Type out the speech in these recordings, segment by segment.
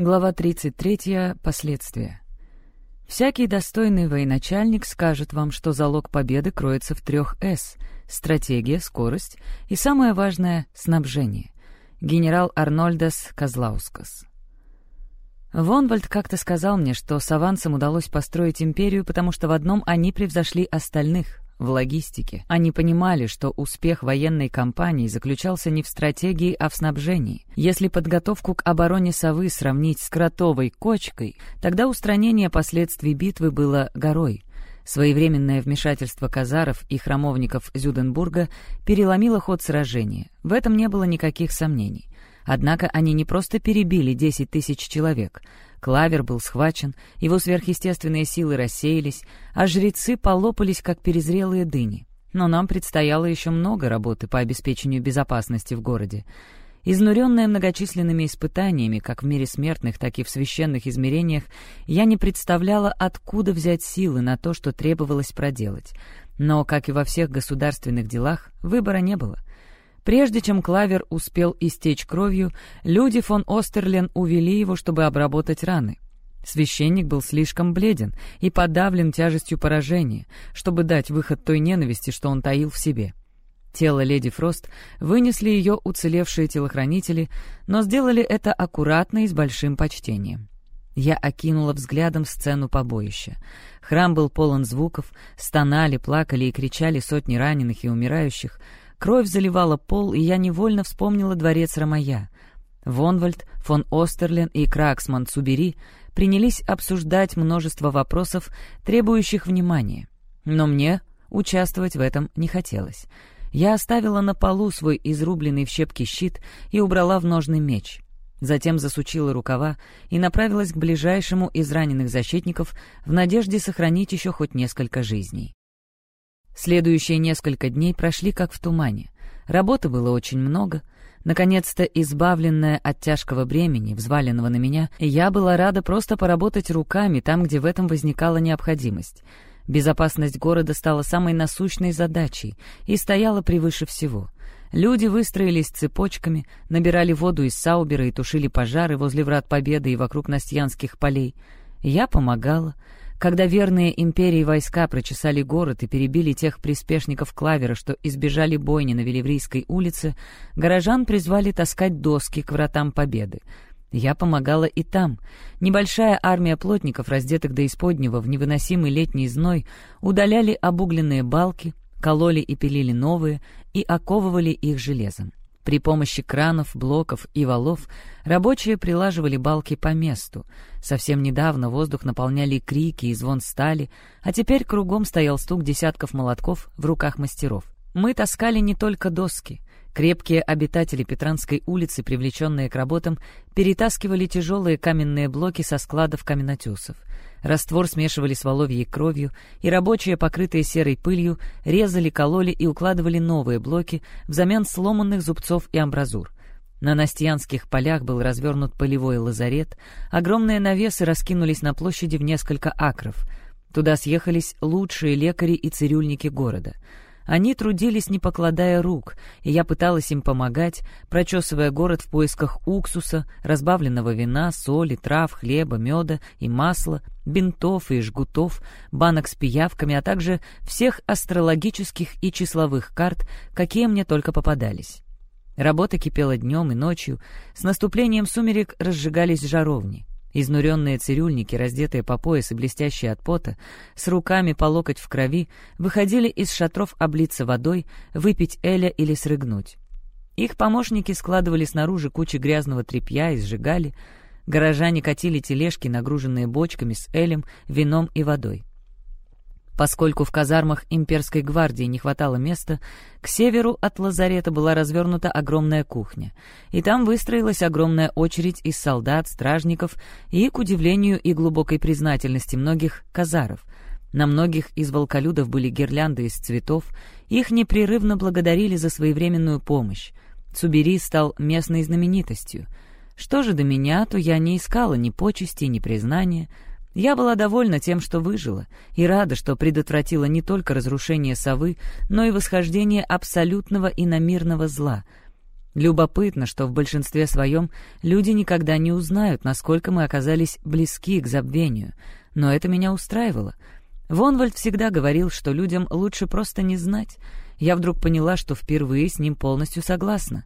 Глава 33. Последствия. Всякий достойный военачальник скажет вам, что залог победы кроется в трех «С» — стратегия, скорость и, самое важное, снабжение. Генерал Арнольдас Козлаускас. Вонвальд как-то сказал мне, что с авансом удалось построить империю, потому что в одном они превзошли остальных в логистике. Они понимали, что успех военной кампании заключался не в стратегии, а в снабжении. Если подготовку к обороне совы сравнить с кротовой кочкой, тогда устранение последствий битвы было горой. Своевременное вмешательство казаров и храмовников Зюденбурга переломило ход сражения. В этом не было никаких сомнений. Однако они не просто перебили 10 тысяч человек — Клавер был схвачен, его сверхъестественные силы рассеялись, а жрецы полопались, как перезрелые дыни. Но нам предстояло еще много работы по обеспечению безопасности в городе. Изнуренная многочисленными испытаниями, как в мире смертных, так и в священных измерениях, я не представляла, откуда взять силы на то, что требовалось проделать. Но, как и во всех государственных делах, выбора не было. Прежде чем Клавер успел истечь кровью, люди фон Остерлен увели его, чтобы обработать раны. Священник был слишком бледен и подавлен тяжестью поражения, чтобы дать выход той ненависти, что он таил в себе. Тело леди Фрост вынесли ее уцелевшие телохранители, но сделали это аккуратно и с большим почтением. Я окинула взглядом сцену побоища. Храм был полон звуков, стонали, плакали и кричали сотни раненых и умирающих — Кровь заливала пол, и я невольно вспомнила дворец Ромая. Вонвальд, фон Остерлен и Краксман Цубери принялись обсуждать множество вопросов, требующих внимания. Но мне участвовать в этом не хотелось. Я оставила на полу свой изрубленный в щепки щит и убрала в ножный меч. Затем засучила рукава и направилась к ближайшему из раненых защитников в надежде сохранить еще хоть несколько жизней. Следующие несколько дней прошли как в тумане. Работы было очень много. Наконец-то, избавленная от тяжкого бремени, взваленного на меня, я была рада просто поработать руками там, где в этом возникала необходимость. Безопасность города стала самой насущной задачей и стояла превыше всего. Люди выстроились цепочками, набирали воду из Саубера и тушили пожары возле Врат Победы и вокруг Настьянских полей. Я помогала — когда верные империи войска прочесали город и перебили тех приспешников Клавера, что избежали бойни на Велеврийской улице, горожан призвали таскать доски к вратам победы. Я помогала и там. Небольшая армия плотников, раздетых до исподнего в невыносимый летний зной, удаляли обугленные балки, кололи и пилили новые и оковывали их железом. При помощи кранов, блоков и валов рабочие прилаживали балки по месту. Совсем недавно воздух наполняли крики и звон стали, а теперь кругом стоял стук десятков молотков в руках мастеров. Мы таскали не только доски. Крепкие обитатели Петранской улицы, привлеченные к работам, перетаскивали тяжелые каменные блоки со складов каменотесов. Раствор смешивали с воловьей кровью, и рабочие, покрытые серой пылью, резали, кололи и укладывали новые блоки взамен сломанных зубцов и амбразур. На Настьянских полях был развернут полевой лазарет, огромные навесы раскинулись на площади в несколько акров. Туда съехались лучшие лекари и цирюльники города — они трудились, не покладая рук, и я пыталась им помогать, прочесывая город в поисках уксуса, разбавленного вина, соли, трав, хлеба, меда и масла, бинтов и жгутов, банок с пиявками, а также всех астрологических и числовых карт, какие мне только попадались. Работа кипела днем и ночью, с наступлением сумерек разжигались жаровни. Изнуренные цирюльники, раздетые по пояс и блестящие от пота, с руками по локоть в крови, выходили из шатров облиться водой, выпить эля или срыгнуть. Их помощники складывали снаружи кучи грязного тряпья и сжигали. Горожане катили тележки, нагруженные бочками с элем, вином и водой. Поскольку в казармах имперской гвардии не хватало места, к северу от лазарета была развернута огромная кухня, и там выстроилась огромная очередь из солдат, стражников и, к удивлению и глубокой признательности многих, казаров. На многих из волколюдов были гирлянды из цветов, их непрерывно благодарили за своевременную помощь. Цубери стал местной знаменитостью. Что же до меня, то я не искала ни почести, ни признания — я была довольна тем, что выжила, и рада, что предотвратила не только разрушение совы, но и восхождение абсолютного и намирного зла. Любопытно, что в большинстве своем люди никогда не узнают, насколько мы оказались близки к забвению. Но это меня устраивало. Вонвальд всегда говорил, что людям лучше просто не знать. Я вдруг поняла, что впервые с ним полностью согласна.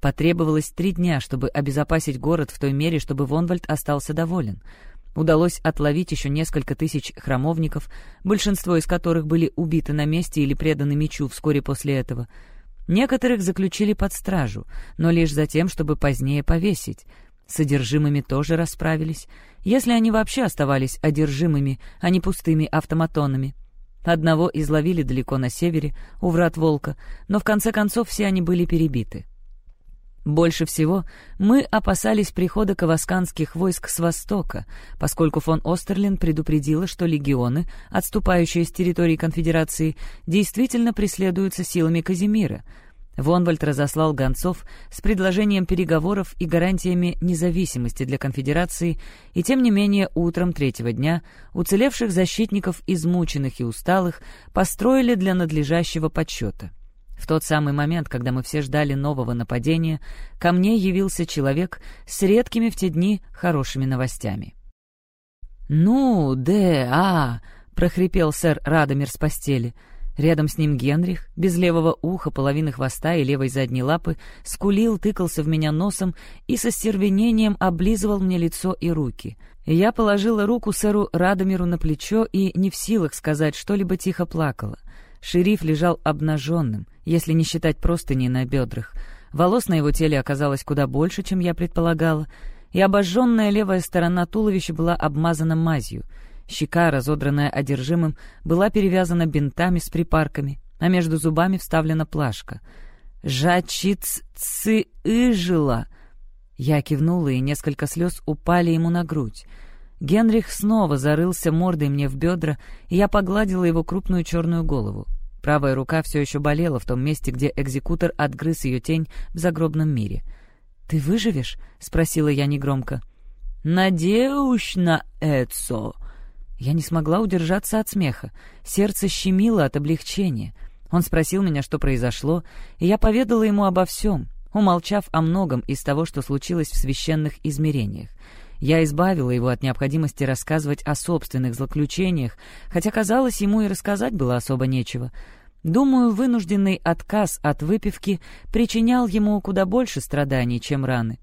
Потребовалось три дня, чтобы обезопасить город в той мере, чтобы Вонвальд остался доволен. Удалось отловить еще несколько тысяч храмовников, большинство из которых были убиты на месте или преданы мечу вскоре после этого — Некоторых заключили под стражу, но лишь за тем, чтобы позднее повесить. Содержимыми тоже расправились, если они вообще оставались одержимыми, а не пустыми автоматонами. Одного изловили далеко на севере, у врат Волка, но в конце концов все они были перебиты. Больше всего мы опасались прихода кавасканских войск с востока, поскольку фон Остерлин предупредила, что легионы, отступающие с территории конфедерации, действительно преследуются силами Казимира. Вонвальд разослал гонцов с предложением переговоров и гарантиями независимости для конфедерации, и тем не менее утром третьего дня уцелевших защитников, измученных и усталых, построили для надлежащего подсчета. В тот самый момент, когда мы все ждали нового нападения, ко мне явился человек с редкими в те дни хорошими новостями. «Ну, де, а!» — прохрипел сэр Радомир с постели. Рядом с ним Генрих, без левого уха, половины хвоста и левой задней лапы, скулил, тыкался в меня носом и со стервенением облизывал мне лицо и руки. Я положила руку сэру Радомиру на плечо и, не в силах сказать что-либо, тихо плакала. Шериф лежал обнаженным, если не считать простыни на бедрах. Волос на его теле оказалось куда больше, чем я предполагала, и обожженная левая сторона туловища была обмазана мазью. Щека, разодранная одержимым, была перевязана бинтами с припарками, а между зубами вставлена плашка. «Жачиц-цы-ыжила!» Я кивнула, и несколько слез упали ему на грудь. Генрих снова зарылся мордой мне в бедра, и я погладила его крупную черную голову. Правая рука все еще болела в том месте, где экзекутор отгрыз ее тень в загробном мире. «Ты выживешь?» — спросила я негромко. «Надеюсь на это!» Я не смогла удержаться от смеха. Сердце щемило от облегчения. Он спросил меня, что произошло, и я поведала ему обо всем, умолчав о многом из того, что случилось в священных измерениях. Я избавила его от необходимости рассказывать о собственных злоключениях, хотя, казалось, ему и рассказать было особо нечего. Думаю, вынужденный отказ от выпивки причинял ему куда больше страданий, чем раны.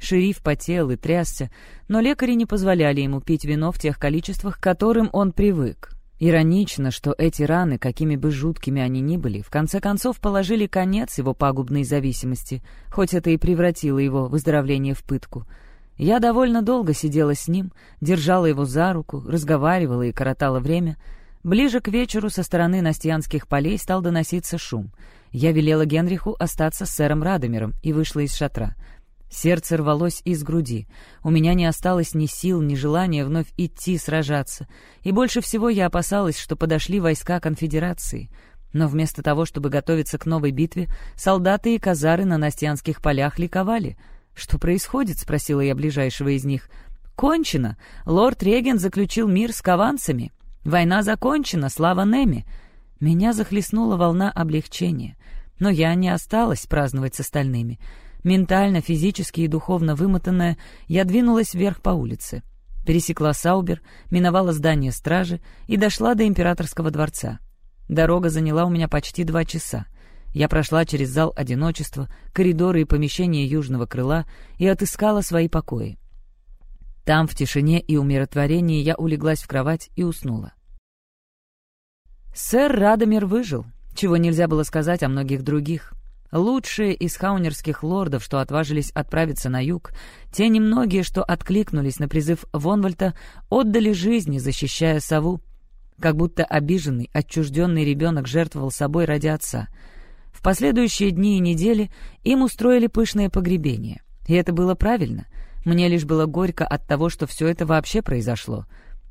Шериф потел и трясся, но лекари не позволяли ему пить вино в тех количествах, к которым он привык. Иронично, что эти раны, какими бы жуткими они ни были, в конце концов положили конец его пагубной зависимости, хоть это и превратило его выздоровление в пытку — я довольно долго сидела с ним, держала его за руку, разговаривала и коротала время. Ближе к вечеру со стороны Настьянских полей стал доноситься шум. Я велела Генриху остаться с сэром Радомиром и вышла из шатра. Сердце рвалось из груди. У меня не осталось ни сил, ни желания вновь идти сражаться. И больше всего я опасалась, что подошли войска конфедерации. Но вместо того, чтобы готовиться к новой битве, солдаты и казары на Настьянских полях ликовали — «Что происходит?» — спросила я ближайшего из них. «Кончено. Лорд Реген заключил мир с каванцами. Война закончена, слава Неми». Меня захлестнула волна облегчения. Но я не осталась праздновать с остальными. Ментально, физически и духовно вымотанная, я двинулась вверх по улице. Пересекла Саубер, миновала здание стражи и дошла до императорского дворца. Дорога заняла у меня почти два часа. Я прошла через зал одиночества, коридоры и помещения южного крыла и отыскала свои покои. Там, в тишине и умиротворении, я улеглась в кровать и уснула. Сэр Радомир выжил, чего нельзя было сказать о многих других. Лучшие из хаунерских лордов, что отважились отправиться на юг, те немногие, что откликнулись на призыв Вонвальта, отдали жизни, защищая сову. Как будто обиженный, отчужденный ребенок жертвовал собой ради отца — последующие дни и недели им устроили пышное погребение. И это было правильно. Мне лишь было горько от того, что все это вообще произошло.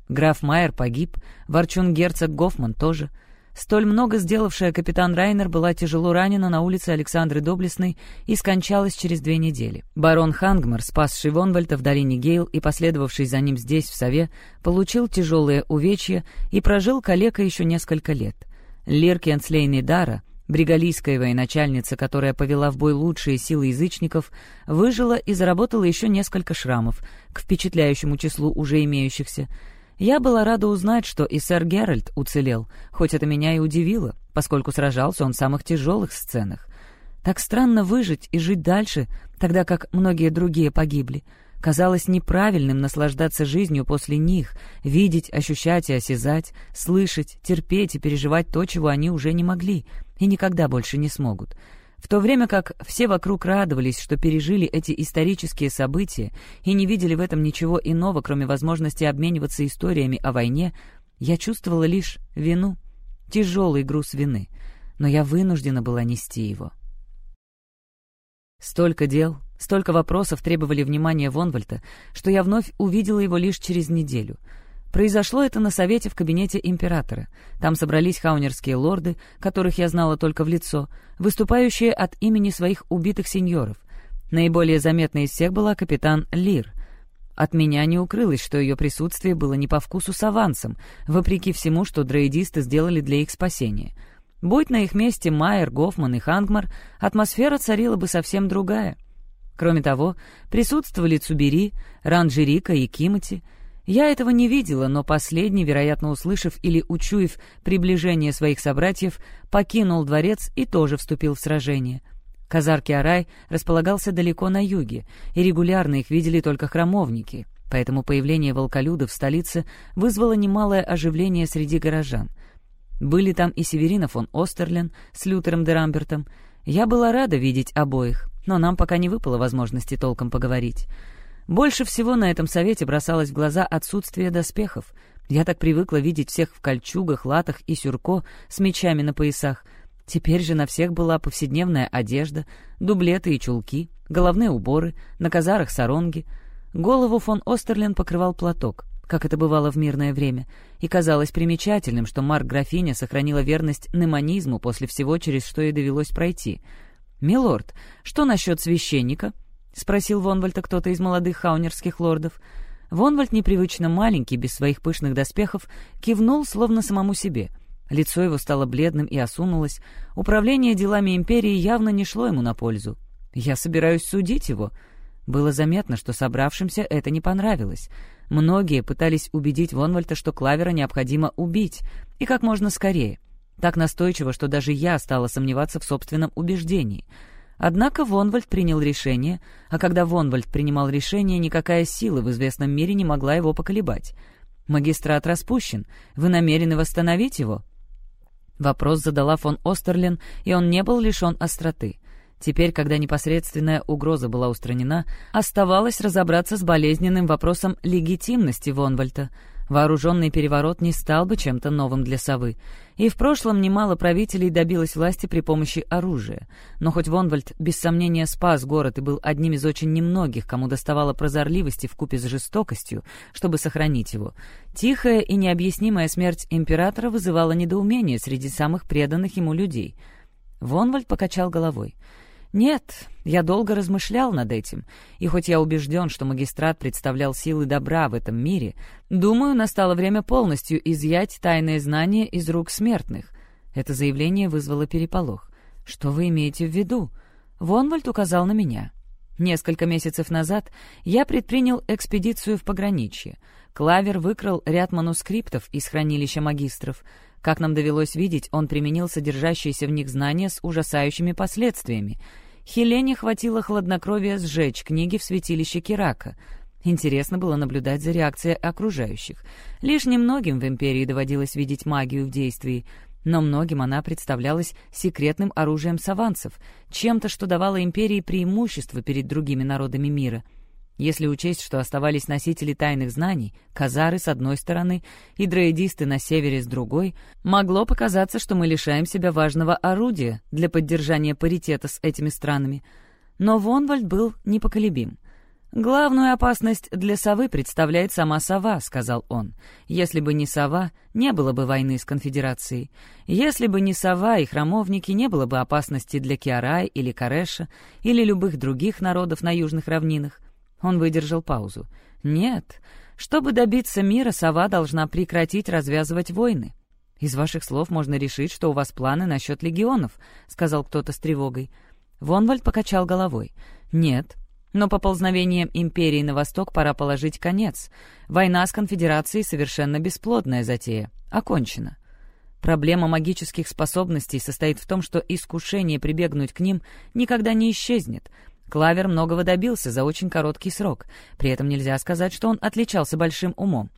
Граф Майер погиб, ворчун-герцог Гофман тоже. Столь много сделавшая капитан Райнер была тяжело ранена на улице Александры Доблестной и скончалась через две недели. Барон Хангмар, спасший Вонвальта в долине Гейл и последовавший за ним здесь, в Сове, получил тяжелые увечья и прожил калека еще несколько лет. Лиркиан Слейни Дара — Бригалийская военачальница, которая повела в бой лучшие силы язычников, выжила и заработала еще несколько шрамов, к впечатляющему числу уже имеющихся. Я была рада узнать, что и сэр Геральт уцелел, хоть это меня и удивило, поскольку сражался он в самых тяжелых сценах. Так странно выжить и жить дальше, тогда как многие другие погибли. Казалось неправильным наслаждаться жизнью после них, видеть, ощущать и осязать, слышать, терпеть и переживать то, чего они уже не могли и никогда больше не смогут. В то время как все вокруг радовались, что пережили эти исторические события и не видели в этом ничего иного, кроме возможности обмениваться историями о войне, я чувствовала лишь вину, тяжелый груз вины, но я вынуждена была нести его. Столько дел, столько вопросов требовали внимания Вонвальта, что я вновь увидела его лишь через неделю. Произошло это на совете в кабинете императора. Там собрались хаунерские лорды, которых я знала только в лицо, выступающие от имени своих убитых сеньоров. Наиболее заметной из всех была капитан Лир. От меня не укрылось, что ее присутствие было не по вкусу с авансом, вопреки всему, что дроидисты сделали для их спасения — Будь на их месте Майер, Гофман и Хангмар, атмосфера царила бы совсем другая. Кроме того, присутствовали Цубери, Ранджерика и Кимати. Я этого не видела, но последний, вероятно, услышав или учуяв приближение своих собратьев, покинул дворец и тоже вступил в сражение. Казарки Арай располагался далеко на юге, и регулярно их видели только храмовники, поэтому появление волколюдов в столице вызвало немалое оживление среди горожан — были там и Северина фон Остерлен с Лютером де Рамбертом. Я была рада видеть обоих, но нам пока не выпало возможности толком поговорить. Больше всего на этом совете бросалось в глаза отсутствие доспехов. Я так привыкла видеть всех в кольчугах, латах и сюрко с мечами на поясах. Теперь же на всех была повседневная одежда, дублеты и чулки, головные уборы, на казарах саронги. Голову фон Остерлен покрывал платок как это бывало в мирное время, и казалось примечательным, что Марк-графиня сохранила верность неманизму после всего, через что ей довелось пройти. «Милорд, что насчет священника?» — спросил Вонвальта кто-то из молодых хаунерских лордов. Вонвальд, непривычно маленький, без своих пышных доспехов, кивнул, словно самому себе. Лицо его стало бледным и осунулось. Управление делами империи явно не шло ему на пользу. «Я собираюсь судить его». Было заметно, что собравшимся это не понравилось. Многие пытались убедить Вонвальта, что Клавера необходимо убить, и как можно скорее. Так настойчиво, что даже я стала сомневаться в собственном убеждении. Однако Вонвальд принял решение, а когда Вонвальд принимал решение, никакая сила в известном мире не могла его поколебать. «Магистрат распущен. Вы намерены восстановить его?» Вопрос задала фон Остерлин, и он не был лишен остроты. Теперь, когда непосредственная угроза была устранена, оставалось разобраться с болезненным вопросом легитимности Вонвальта. Вооруженный переворот не стал бы чем-то новым для совы. И в прошлом немало правителей добилось власти при помощи оружия. Но хоть Вонвальд без сомнения спас город и был одним из очень немногих, кому доставало прозорливости вкупе с жестокостью, чтобы сохранить его, тихая и необъяснимая смерть императора вызывала недоумение среди самых преданных ему людей. Вонвальд покачал головой — нет, я долго размышлял над этим, и хоть я убежден, что магистрат представлял силы добра в этом мире, думаю, настало время полностью изъять тайные знания из рук смертных. Это заявление вызвало переполох. «Что вы имеете в виду?» Вонвальд указал на меня. Несколько месяцев назад я предпринял экспедицию в пограничье. Клавер выкрал ряд манускриптов из хранилища магистров. Как нам довелось видеть, он применил содержащиеся в них знания с ужасающими последствиями — Хелене хватило хладнокровия сжечь книги в святилище Кирака. Интересно было наблюдать за реакцией окружающих. Лишь немногим в Империи доводилось видеть магию в действии, но многим она представлялась секретным оружием саванцев, чем-то, что давало Империи преимущество перед другими народами мира — если учесть, что оставались носители тайных знаний, казары с одной стороны и дроидисты на севере с другой, могло показаться, что мы лишаем себя важного орудия для поддержания паритета с этими странами. Но Вонвальд был непоколебим. «Главную опасность для совы представляет сама сова», — сказал он. «Если бы не сова, не было бы войны с конфедерацией. Если бы не сова и храмовники, не было бы опасности для Киарай или Кареша или любых других народов на южных равнинах. Он выдержал паузу. «Нет. Чтобы добиться мира, сова должна прекратить развязывать войны. «Из ваших слов можно решить, что у вас планы насчет легионов», — сказал кто-то с тревогой. Вонвальд покачал головой. «Нет, но поползновением империи на восток пора положить конец. Война с конфедерацией совершенно бесплодная затея. Окончена. Проблема магических способностей состоит в том, что искушение прибегнуть к ним никогда не исчезнет. Клавер многого добился за очень короткий срок. При этом нельзя сказать, что он отличался большим умом.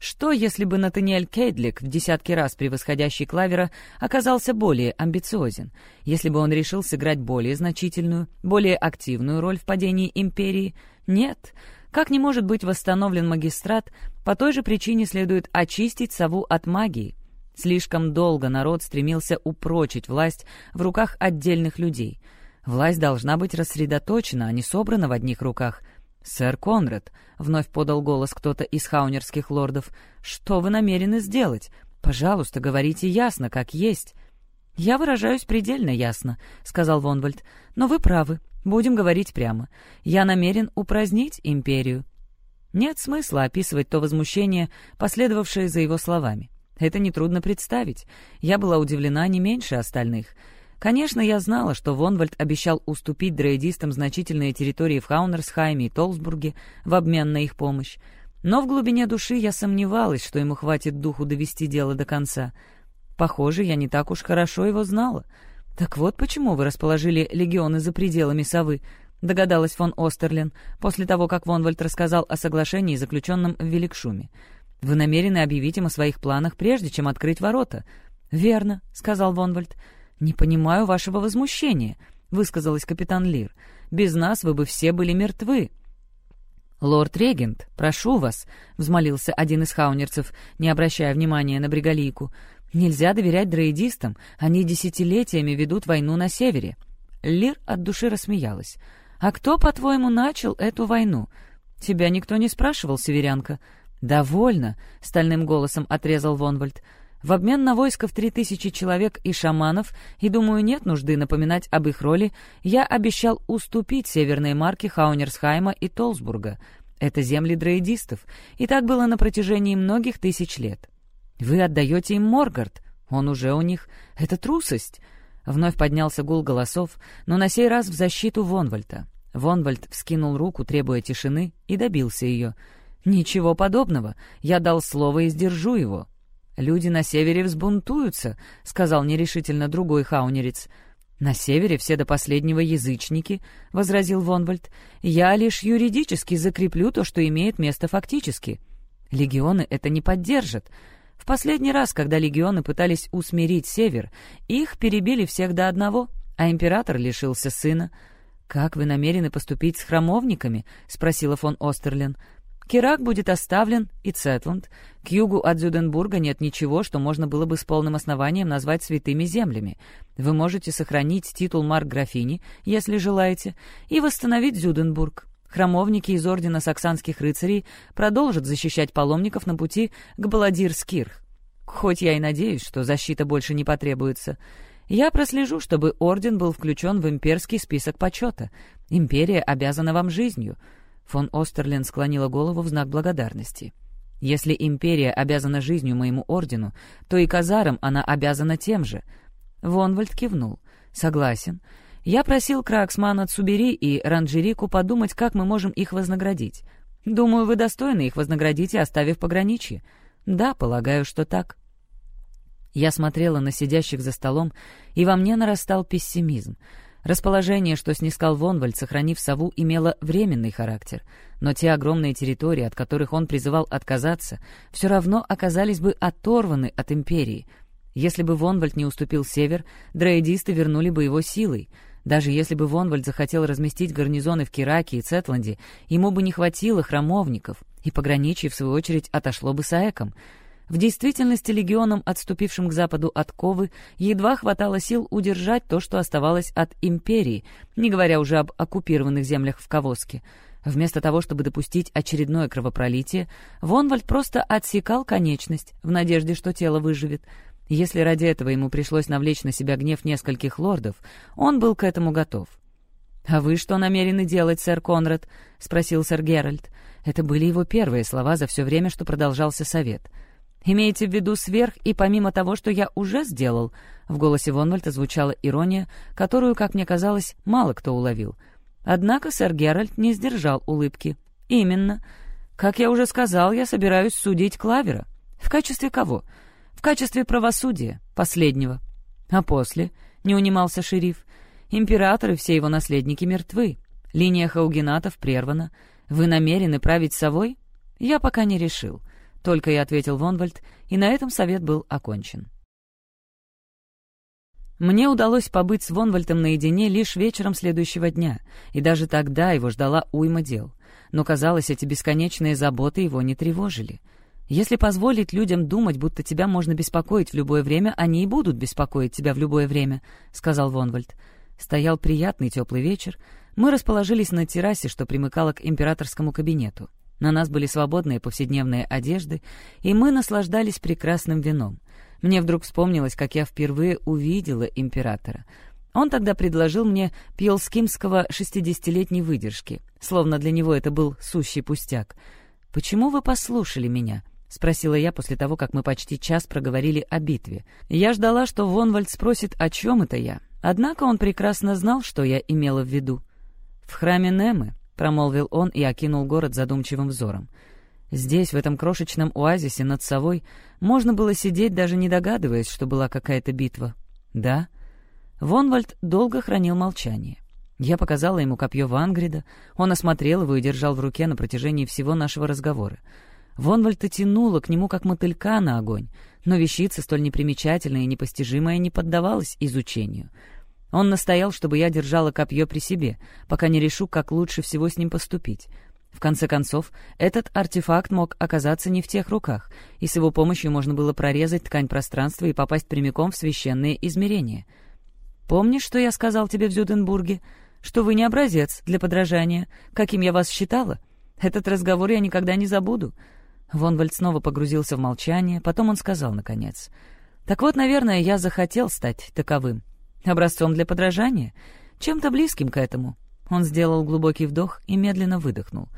Что, если бы Натаниэль Кейдлик, в десятки раз превосходящий Клавера, оказался более амбициозен? Если бы он решил сыграть более значительную, более активную роль в падении империи? Нет. Как не может быть восстановлен магистрат, по той же причине следует очистить сову от магии. Слишком долго народ стремился упрочить власть в руках отдельных людей. Власть должна быть рассредоточена, а не собрана в одних руках — «Сэр Конрад», — вновь подал голос кто-то из хаунерских лордов, — «что вы намерены сделать? Пожалуйста, говорите ясно, как есть». «Я выражаюсь предельно ясно», — сказал Вонвальд. «Но вы правы. Будем говорить прямо. Я намерен упразднить империю». Нет смысла описывать то возмущение, последовавшее за его словами. Это нетрудно представить. Я была удивлена не меньше остальных — Конечно, я знала, что Вонвальд обещал уступить дрейдистам значительные территории в Хаунерсхайме и Толсбурге в обмен на их помощь, но в глубине души я сомневалась, что ему хватит духу довести дело до конца. Похоже, я не так уж хорошо его знала. «Так вот почему вы расположили легионы за пределами совы», — догадалась фон Остерлин, после того, как Вонвальд рассказал о соглашении, заключенном в Великшуме. «Вы намерены объявить им о своих планах, прежде чем открыть ворота?» «Верно», — сказал Вонвальд. «Не понимаю вашего возмущения», — высказалась капитан Лир. «Без нас вы бы все были мертвы». «Лорд-регент, прошу вас», — взмолился один из хаунерцев, не обращая внимания на бригалийку. «Нельзя доверять дроидистам, они десятилетиями ведут войну на севере». Лир от души рассмеялась. «А кто, по-твоему, начал эту войну?» «Тебя никто не спрашивал, северянка». «Довольно», — стальным голосом отрезал Вонвальд. В обмен на войско в три тысячи человек и шаманов, и, думаю, нет нужды напоминать об их роли, я обещал уступить северные марки Хаунерсхайма и Толсбурга. Это земли дроидистов, и так было на протяжении многих тысяч лет. Вы отдаете им Моргард, он уже у них. Это трусость. Вновь поднялся гул голосов, но на сей раз в защиту Вонвальта. Вонвальд вскинул руку, требуя тишины, и добился ее. «Ничего подобного. Я дал слово и сдержу его. «Люди на севере взбунтуются», — сказал нерешительно другой хаунерец. «На севере все до последнего язычники», — возразил Вонвальд. «Я лишь юридически закреплю то, что имеет место фактически. Легионы это не поддержат. В последний раз, когда легионы пытались усмирить север, их перебили всех до одного, а император лишился сына». «Как вы намерены поступить с храмовниками?» — спросила фон Остерлин. Керак будет оставлен и Цетланд. К югу от Зюденбурга нет ничего, что можно было бы с полным основанием назвать святыми землями. Вы можете сохранить титул марк-графини, если желаете, и восстановить Зюденбург. Храмовники из Ордена Саксанских рыцарей продолжат защищать паломников на пути к Баладир-Скирх. Хоть я и надеюсь, что защита больше не потребуется. Я прослежу, чтобы Орден был включен в имперский список почета. Империя обязана вам жизнью. Фон Остерлин склонила голову в знак благодарности. «Если империя обязана жизнью моему ордену, то и казарам она обязана тем же». Вонвальд кивнул. «Согласен. Я просил Краксмана Цубери и Ранжерику подумать, как мы можем их вознаградить. Думаю, вы достойны их вознаградить, оставив пограничье. Да, полагаю, что так». Я смотрела на сидящих за столом, и во мне нарастал пессимизм — Расположение, что снискал Вонвальд, сохранив сову, имело временный характер, но те огромные территории, от которых он призывал отказаться, все равно оказались бы оторваны от империи. Если бы Вонвальд не уступил север, дроидисты вернули бы его силой. Даже если бы Вонвальд захотел разместить гарнизоны в Кираке и Цетланде, ему бы не хватило храмовников, и пограничье, в свою очередь, отошло бы Саэком — в действительности легионам, отступившим к западу от Ковы, едва хватало сил удержать то, что оставалось от империи, не говоря уже об оккупированных землях в Ковоске. Вместо того, чтобы допустить очередное кровопролитие, Вонвальд просто отсекал конечность, в надежде, что тело выживет. Если ради этого ему пришлось навлечь на себя гнев нескольких лордов, он был к этому готов. «А вы что намерены делать, сэр Конрад?» — спросил сэр Геральт. Это были его первые слова за все время, что продолжался совет — «Имеете в виду сверх и помимо того, что я уже сделал?» В голосе Вонвальта звучала ирония, которую, как мне казалось, мало кто уловил. Однако сэр Геральт не сдержал улыбки. «Именно. Как я уже сказал, я собираюсь судить Клавера. В качестве кого? В качестве правосудия, последнего. А после, — не унимался шериф, — император и все его наследники мертвы. Линия хаугенатов прервана. Вы намерены править совой? Я пока не решил. Только и ответил Вонвальд, и на этом совет был окончен. Мне удалось побыть с Вонвальтом наедине лишь вечером следующего дня, и даже тогда его ждала уйма дел. Но, казалось, эти бесконечные заботы его не тревожили. Если позволить людям думать, будто тебя можно беспокоить в любое время, они и будут беспокоить тебя в любое время», — сказал Вонвальд. Стоял приятный теплый вечер. Мы расположились на террасе, что примыкало к императорскому кабинету. На нас были свободные повседневные одежды, и мы наслаждались прекрасным вином. Мне вдруг вспомнилось, как я впервые увидела императора. Он тогда предложил мне пьелскимского шестидесятилетней выдержки, словно для него это был сущий пустяк. «Почему вы послушали меня?» — спросила я после того, как мы почти час проговорили о битве. Я ждала, что Вонвальд спросит, о чем это я. Однако он прекрасно знал, что я имела в виду. «В храме Немы», — промолвил он и окинул город задумчивым взором. Здесь, в этом крошечном оазисе над совой, можно было сидеть, даже не догадываясь, что была какая-то битва. «Да?» Вонвальд долго хранил молчание. Я показала ему копье Вангрида, он осмотрел его и держал в руке на протяжении всего нашего разговора. Вонвальд тянула к нему, как мотылька на огонь, но вещица, столь непримечательная и непостижимая, не поддавалась изучению. Он настоял, чтобы я держала копье при себе, пока не решу, как лучше всего с ним поступить. В конце концов, этот артефакт мог оказаться не в тех руках, и с его помощью можно было прорезать ткань пространства и попасть прямиком в священные измерения. «Помнишь, что я сказал тебе в Зюденбурге? Что вы не образец для подражания, каким я вас считала? Этот разговор я никогда не забуду». Вонвальд снова погрузился в молчание, потом он сказал, наконец. «Так вот, наверное, я захотел стать таковым. Образцом для подражания? Чем-то близким к этому. Он сделал глубокий вдох и медленно выдохнул.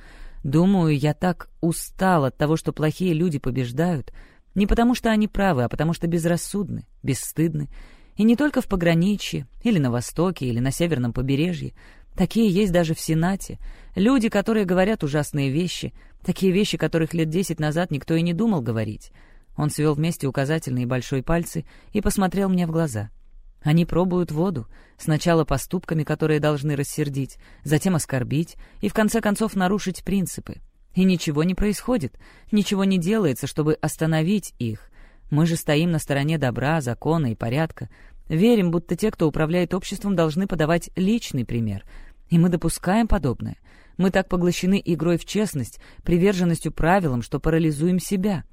«Думаю, я так устал от того, что плохие люди побеждают. Не потому что они правы, а потому что безрассудны, бесстыдны. И не только в пограничье, или на Востоке, или на Северном побережье. Такие есть даже в Сенате. Люди, которые говорят ужасные вещи, такие вещи, которых лет десять назад никто и не думал говорить». Он свел вместе указательные и большой пальцы и посмотрел мне в глаза — они пробуют воду, сначала поступками, которые должны рассердить, затем оскорбить и, в конце концов, нарушить принципы. И ничего не происходит, ничего не делается, чтобы остановить их. Мы же стоим на стороне добра, закона и порядка. Верим, будто те, кто управляет обществом, должны подавать личный пример. И мы допускаем подобное. Мы так поглощены игрой в честность, приверженностью правилам, что парализуем себя.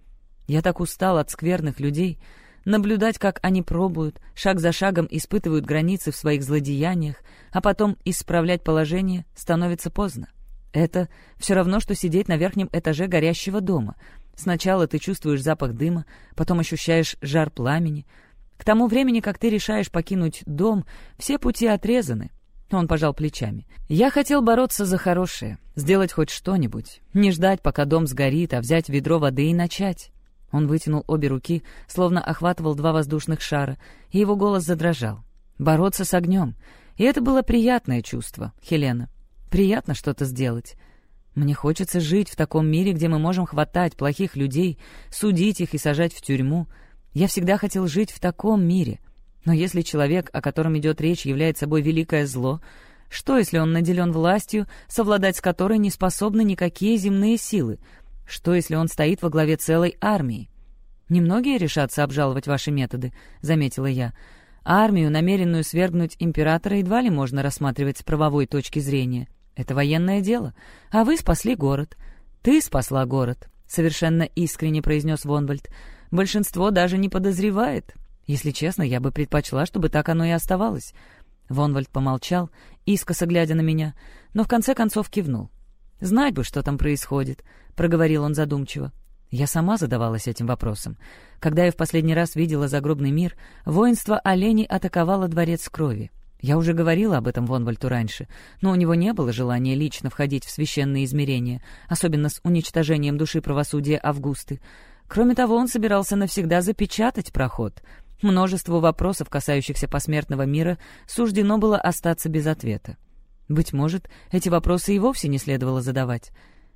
Я так устал от скверных людей — наблюдать, как они пробуют, шаг за шагом испытывают границы в своих злодеяниях, а потом исправлять положение становится поздно. Это все равно, что сидеть на верхнем этаже горящего дома. Сначала ты чувствуешь запах дыма, потом ощущаешь жар пламени. К тому времени, как ты решаешь покинуть дом, все пути отрезаны. Он пожал плечами. «Я хотел бороться за хорошее, сделать хоть что-нибудь, не ждать, пока дом сгорит, а взять ведро воды и начать. Он вытянул обе руки, словно охватывал два воздушных шара, и его голос задрожал. Бороться с огнем. И это было приятное чувство, Хелена. Приятно что-то сделать. Мне хочется жить в таком мире, где мы можем хватать плохих людей, судить их и сажать в тюрьму. Я всегда хотел жить в таком мире. Но если человек, о котором идет речь, является собой великое зло, что, если он наделен властью, совладать с которой не способны никакие земные силы — что, если он стоит во главе целой армии? «Немногие решатся обжаловать ваши методы», — заметила я. «Армию, намеренную свергнуть императора, едва ли можно рассматривать с правовой точки зрения. Это военное дело. А вы спасли город. Ты спасла город», — совершенно искренне произнес Вонвальд. «Большинство даже не подозревает. Если честно, я бы предпочла, чтобы так оно и оставалось». Вонвальд помолчал, искоса глядя на меня, но в конце концов кивнул. «Знать бы, что там происходит», — проговорил он задумчиво. Я сама задавалась этим вопросом. Когда я в последний раз видела загробный мир, воинство оленей атаковало дворец крови. Я уже говорила об этом Вонвальту раньше, но у него не было желания лично входить в священные измерения, особенно с уничтожением души правосудия Августы. Кроме того, он собирался навсегда запечатать проход. Множеству вопросов, касающихся посмертного мира, суждено было остаться без ответа. Быть может, эти вопросы и вовсе не следовало задавать.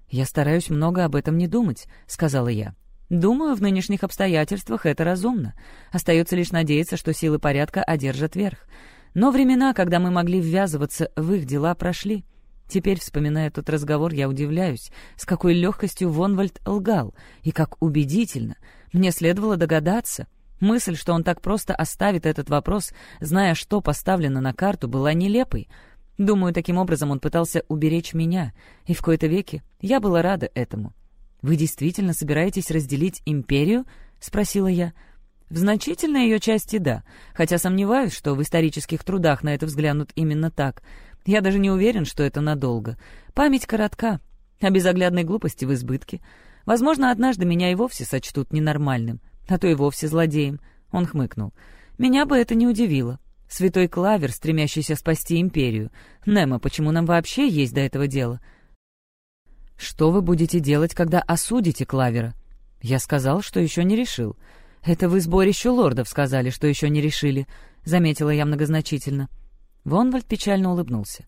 «Я стараюсь много об этом не думать», — сказала я. «Думаю, в нынешних обстоятельствах это разумно. Остается лишь надеяться, что силы порядка одержат верх. Но времена, когда мы могли ввязываться в их дела, прошли. Теперь, вспоминая тот разговор, я удивляюсь, с какой легкостью Вонвальд лгал, и как убедительно. Мне следовало догадаться. Мысль, что он так просто оставит этот вопрос, зная, что поставлено на карту, была нелепой. Думаю, таким образом он пытался уберечь меня, и в кои-то веки я была рада этому. «Вы действительно собираетесь разделить империю?» — спросила я. «В значительной ее части — да, хотя сомневаюсь, что в исторических трудах на это взглянут именно так. Я даже не уверен, что это надолго. Память коротка, а безоглядной глупости в избытке. Возможно, однажды меня и вовсе сочтут ненормальным, а то и вовсе злодеем. Он хмыкнул. Меня бы это не удивило. Святой Клавер, стремящийся спасти империю. Немо, почему нам вообще есть до этого дело? Что вы будете делать, когда осудите Клавера? Я сказал, что еще не решил. Это вы сборищу лордов сказали, что еще не решили, заметила я многозначительно. Вонвальд печально улыбнулся.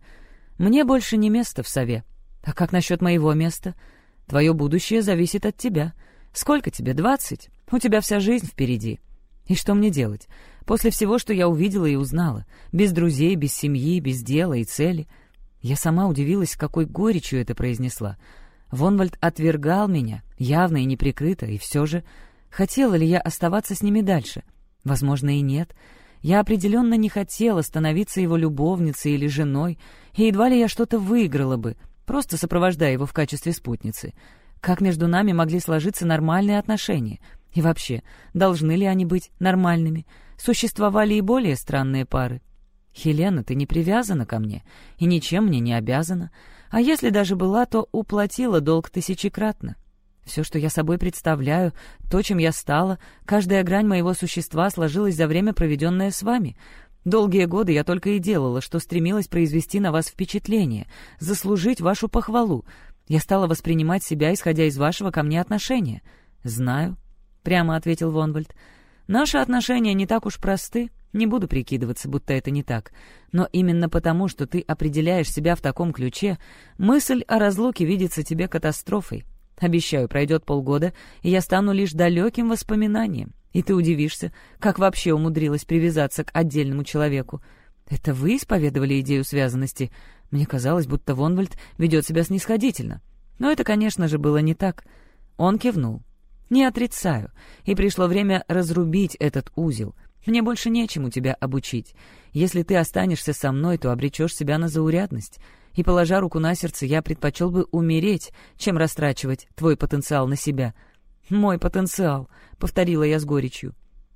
«Мне больше не место в сове. А как насчет моего места? Твое будущее зависит от тебя. Сколько тебе, двадцать? У тебя вся жизнь впереди. И что мне делать? После всего, что я увидела и узнала. Без друзей, без семьи, без дела и цели. Я сама удивилась, какой горечью это произнесла. Вонвальд отвергал меня, явно и неприкрыто, и все же... Хотела ли я оставаться с ними дальше? Возможно, и нет. Я определенно не хотела становиться его любовницей или женой, и едва ли я что-то выиграла бы, просто сопровождая его в качестве спутницы. Как между нами могли сложиться нормальные отношения? И вообще, должны ли они быть нормальными? Существовали и более странные пары. «Хелена, ты не привязана ко мне и ничем мне не обязана. А если даже была, то уплатила долг тысячекратно. Все, что я собой представляю, то, чем я стала, каждая грань моего существа сложилась за время, проведенное с вами. Долгие годы я только и делала, что стремилась произвести на вас впечатление, заслужить вашу похвалу. Я стала воспринимать себя, исходя из вашего ко мне отношения. «Знаю», — прямо ответил Вонвальд. «Наши отношения не так уж просты, не буду прикидываться, будто это не так. Но именно потому, что ты определяешь себя в таком ключе, мысль о разлуке видится тебе катастрофой». Обещаю, пройдет полгода, и я стану лишь далеким воспоминанием. И ты удивишься, как вообще умудрилась привязаться к отдельному человеку. Это вы исповедовали идею связанности? Мне казалось, будто Вонвальд ведет себя снисходительно. Но это, конечно же, было не так. Он кивнул. «Не отрицаю. И пришло время разрубить этот узел. Мне больше нечему тебя обучить. Если ты останешься со мной, то обречешь себя на заурядность и, положа руку на сердце, я предпочел бы умереть, чем растрачивать твой потенциал на себя. «Мой потенциал», — повторила я с горечью.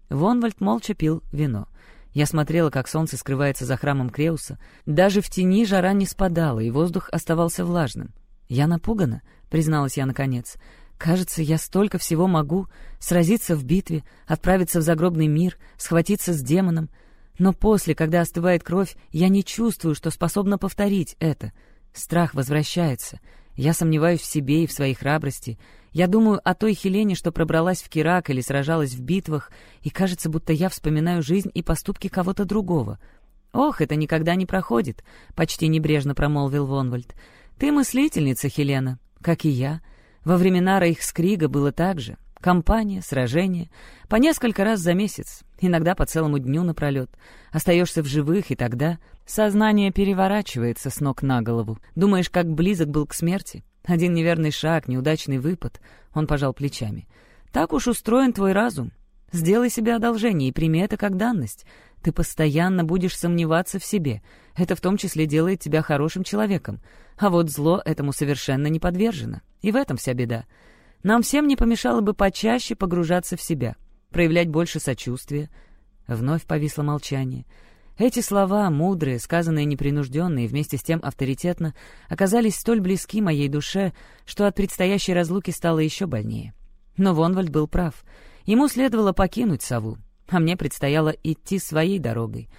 Вонвальд молча пил вино. Я смотрела, как солнце скрывается за храмом Креуса. Даже в тени жара не спадала, и воздух оставался влажным. «Я напугана», — призналась я наконец. «Кажется, я столько всего могу. Сразиться в битве, отправиться в загробный мир, схватиться с демоном. Но после, когда остывает кровь, я не чувствую, что способна повторить это. Страх возвращается. Я сомневаюсь в себе и в своей храбрости. Я думаю о той Хелене, что пробралась в Кирак или сражалась в битвах, и кажется, будто я вспоминаю жизнь и поступки кого-то другого. «Ох, это никогда не проходит», — почти небрежно промолвил Вонвальд. «Ты мыслительница, Хелена, как и я. Во времена Рейхскрига было так же. Компания, сражения. По несколько раз за месяц, иногда по целому дню напролет. Остаешься в живых, и тогда сознание переворачивается с ног на голову. Думаешь, как близок был к смерти? Один неверный шаг, неудачный выпад. Он пожал плечами. Так уж устроен твой разум. Сделай себе одолжение и прими это как данность. Ты постоянно будешь сомневаться в себе. Это в том числе делает тебя хорошим человеком. А вот зло этому совершенно не подвержено. И в этом вся беда. Нам всем не помешало бы почаще погружаться в себя, проявлять больше сочувствия. Вновь повисло молчание. Эти слова, мудрые, сказанные непринужденно и вместе с тем авторитетно, оказались столь близки моей душе, что от предстоящей разлуки стало еще больнее. Но Вонвальд был прав. Ему следовало покинуть сову, а мне предстояло идти своей дорогой.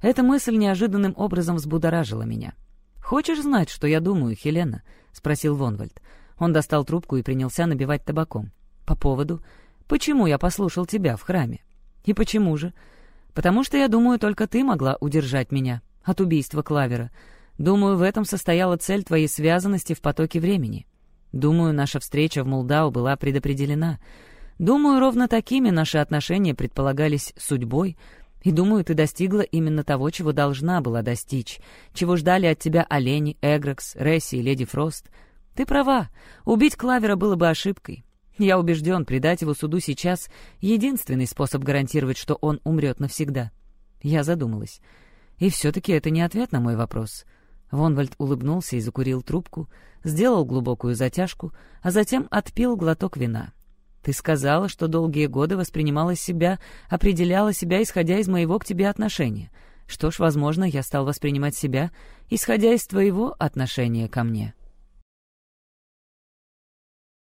Эта мысль неожиданным образом взбудоражила меня. «Хочешь знать, что я думаю, Хелена?» — спросил Вонвальд. Он достал трубку и принялся набивать табаком. «По поводу...» Почему я послушал тебя в храме? И почему же? Потому что я думаю, только ты могла удержать меня от убийства Клавера. Думаю, в этом состояла цель твоей связанности в потоке времени. Думаю, наша встреча в Мулдау была предопределена. Думаю, ровно такими наши отношения предполагались судьбой, и думаю, ты достигла именно того, чего должна была достичь, чего ждали от тебя Олени, Эгрекс, Ресси и Леди Фрост. Ты права, убить Клавера было бы ошибкой. Я убежден, предать его суду сейчас — единственный способ гарантировать, что он умрет навсегда. Я задумалась. И все-таки это не ответ на мой вопрос. Вонвальд улыбнулся и закурил трубку, сделал глубокую затяжку, а затем отпил глоток вина. «Ты сказала, что долгие годы воспринимала себя, определяла себя, исходя из моего к тебе отношения. Что ж, возможно, я стал воспринимать себя, исходя из твоего отношения ко мне».